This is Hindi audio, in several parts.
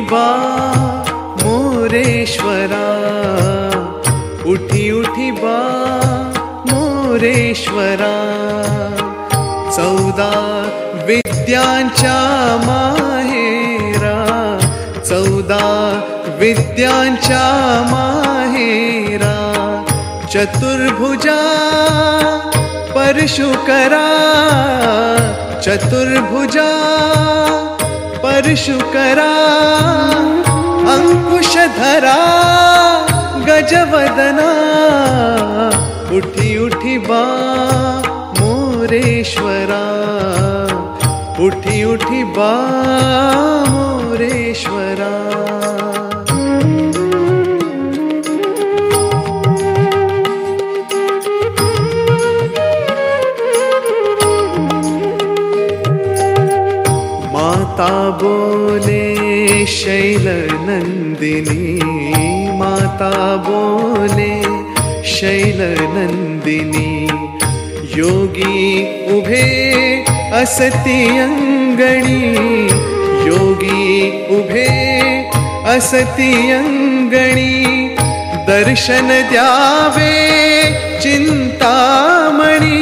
बा, मोरेश्वरा। उठी उठी बा, मोरेश्वरा। चौदा विद्यांच्या माहेरा। चौदा विद्यांच्या माहेरा। चतुर्भुजा, परशुकरा। चतुर्भुजा परशुकरा अंकुशधरा गजवदना। उठी उठी बा मोरेश्वरा। उठी उठी बा मोरेश्वरा माता बोले शैल नंदिनी माता बोले शैल नंदिनी योगी उभे असती अंगणी योगी उभे असती अंगणी दर्शन द्यावे चिंतामणी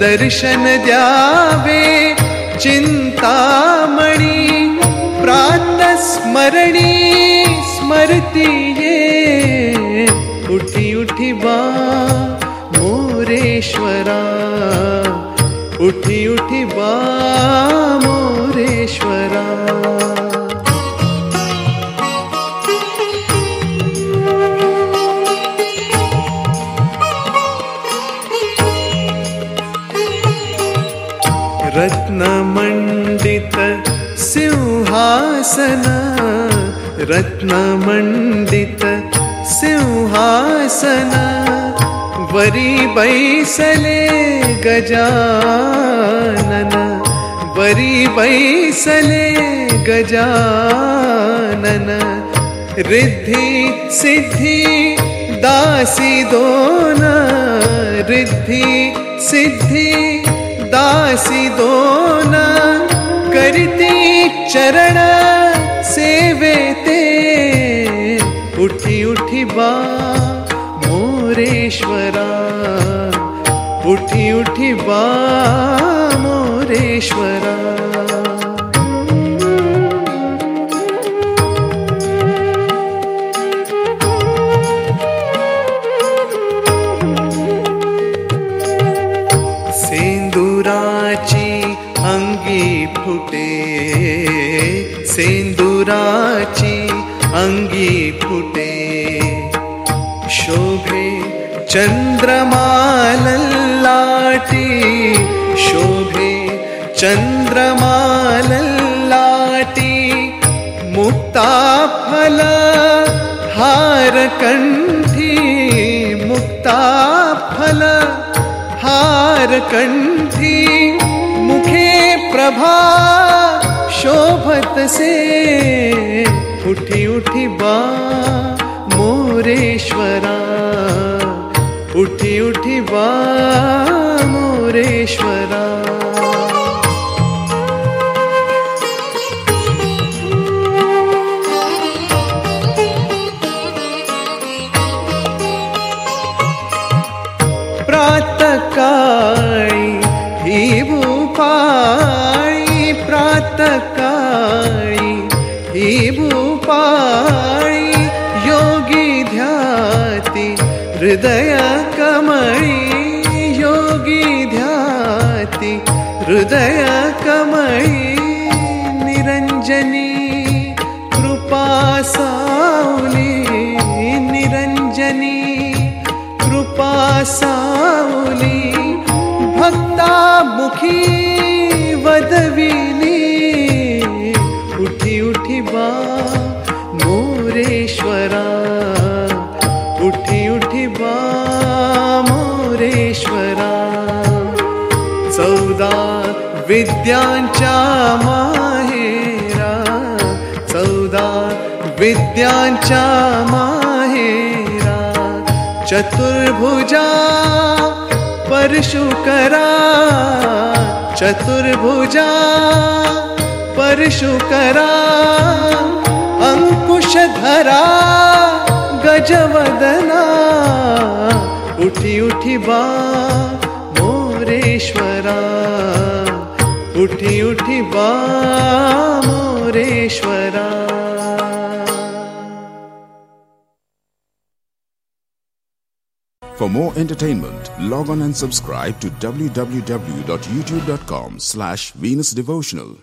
दर्शन द्यावे चिंतामणी प्रातस्मरणी स्मरती ये उठी उठी बा मोरेश्वरा। उठी उठी बा मोरेश्वरा सिंहासन रत्नमण्डित सिंहासन, वरी बैसले गजानन, वरी बैसले गजानन। रिद्धि सिद्धि दासी दोन, रिद्धि सिद्धि दासी दोन, करती चरण सेवेते उठी उठी बा मोरेश्वरा। उठी उठी बा मोरेश्वरा। सेंदुराची अङ्गी फुटे। सेन्दरा अङ्गी फुटे। शोभे चन्द्रमालल्लाटी शोभे चन्द्रमालल्लाटी मुक्ताफल हारकण्ठी मुक्ताफल हारकण्ठी प्रभा शोभत से उठी उठी बा मोरेश्वरा। उठी उठी बा मोरेश्वरा। प्रातकाळी ही उपायि योगी ध्याति हृदय कमणि योगी ध्याति हृदय कमणि निरञ्जनी कृपा निरञ्जनी कृपा सा भक्ता दुखी उठी उठी बा मोरेश्वरा। चौदा विद्यांच्या माहेरा। चौदा विद्यांच्या माहेरा। चतुर्भुजा परशुकरा। चतुर्भुजा परशुकरा। अंकुशधरा। गजवदना उठी उठी बा मोरेश्वरा उठी उठी बा मोरेश्वरा For more entertainment, log on and subscribe to www.youtube.com slash Venus Devotional.